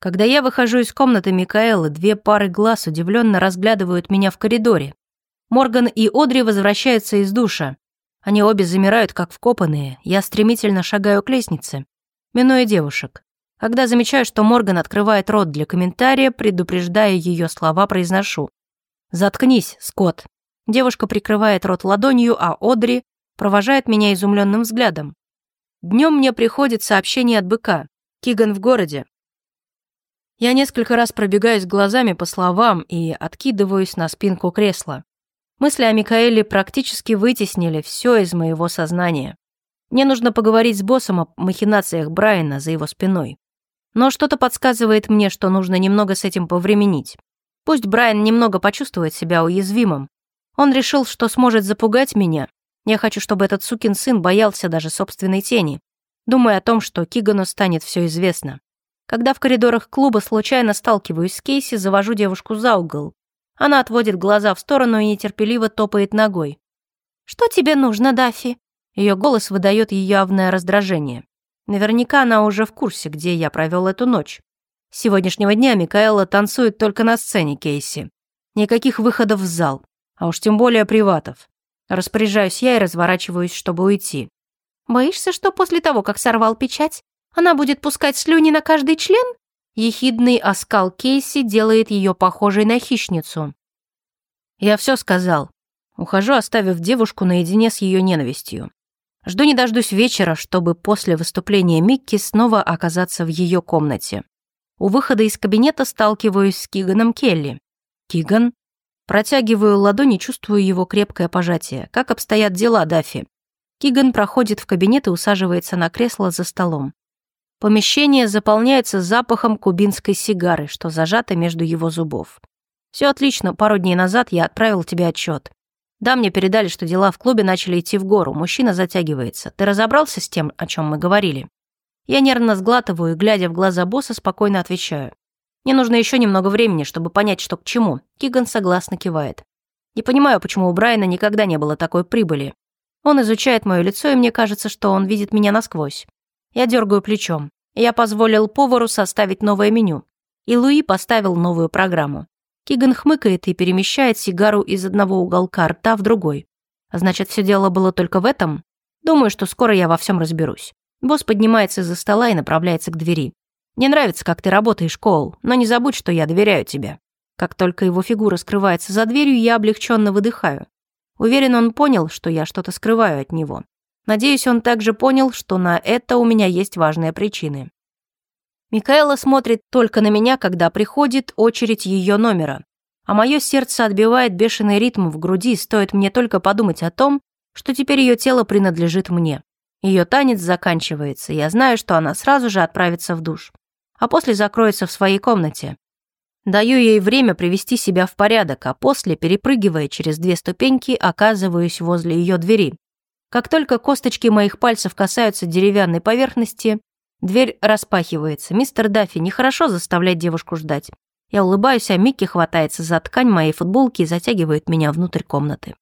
Когда я выхожу из комнаты Микаэлы, две пары глаз удивленно разглядывают меня в коридоре. Морган и Одри возвращаются из душа. Они обе замирают, как вкопанные. Я стремительно шагаю к лестнице, минуя девушек. Когда замечаю, что Морган открывает рот для комментария, предупреждая ее слова, произношу. «Заткнись, Скотт». Девушка прикрывает рот ладонью, а Одри провожает меня изумленным взглядом. Днем мне приходит сообщение от быка. Киган в городе. Я несколько раз пробегаюсь глазами по словам и откидываюсь на спинку кресла. Мысли о Микаэле практически вытеснили все из моего сознания. Мне нужно поговорить с боссом о махинациях Брайана за его спиной. Но что-то подсказывает мне, что нужно немного с этим повременить. Пусть Брайан немного почувствует себя уязвимым. Он решил, что сможет запугать меня. Я хочу, чтобы этот сукин сын боялся даже собственной тени, думая о том, что Кигану станет все известно. Когда в коридорах клуба случайно сталкиваюсь с Кейси, завожу девушку за угол. Она отводит глаза в сторону и нетерпеливо топает ногой. «Что тебе нужно, Даффи?» Ее голос выдает ее явное раздражение. Наверняка она уже в курсе, где я провел эту ночь. С сегодняшнего дня Микаэла танцует только на сцене Кейси. Никаких выходов в зал, а уж тем более приватов. Распоряжаюсь я и разворачиваюсь, чтобы уйти. «Боишься, что после того, как сорвал печать, она будет пускать слюни на каждый член?» Ехидный оскал Кейси делает ее похожей на хищницу. Я все сказал. Ухожу, оставив девушку наедине с ее ненавистью. Жду не дождусь вечера, чтобы после выступления Микки снова оказаться в ее комнате. У выхода из кабинета сталкиваюсь с Киганом Келли. Киган? Протягиваю ладони, чувствую его крепкое пожатие. Как обстоят дела, Даффи? Киган проходит в кабинет и усаживается на кресло за столом. Помещение заполняется запахом кубинской сигары, что зажато между его зубов. Все отлично, пару дней назад я отправил тебе отчет. Да, мне передали, что дела в клубе начали идти в гору. Мужчина затягивается. Ты разобрался с тем, о чем мы говорили? Я нервно сглатываю и, глядя в глаза босса, спокойно отвечаю. Мне нужно еще немного времени, чтобы понять, что к чему. Киган согласно кивает. Не понимаю, почему у Брайана никогда не было такой прибыли. Он изучает мое лицо, и мне кажется, что он видит меня насквозь. Я дергаю плечом. Я позволил повару составить новое меню. И Луи поставил новую программу. Киган хмыкает и перемещает сигару из одного уголка рта в другой. А значит, все дело было только в этом? Думаю, что скоро я во всем разберусь. Босс поднимается из-за стола и направляется к двери. Мне нравится, как ты работаешь, Коул, но не забудь, что я доверяю тебе. Как только его фигура скрывается за дверью, я облегченно выдыхаю. Уверен, он понял, что я что-то скрываю от него. Надеюсь, он также понял, что на это у меня есть важные причины. Микаэла смотрит только на меня, когда приходит очередь ее номера. А мое сердце отбивает бешеный ритм в груди, стоит мне только подумать о том, что теперь ее тело принадлежит мне. Ее танец заканчивается, я знаю, что она сразу же отправится в душ. А после закроется в своей комнате. Даю ей время привести себя в порядок, а после, перепрыгивая через две ступеньки, оказываюсь возле ее двери. Как только косточки моих пальцев касаются деревянной поверхности, Дверь распахивается. Мистер Даффи, нехорошо заставлять девушку ждать. Я улыбаюсь, а Микки хватается за ткань моей футболки и затягивает меня внутрь комнаты.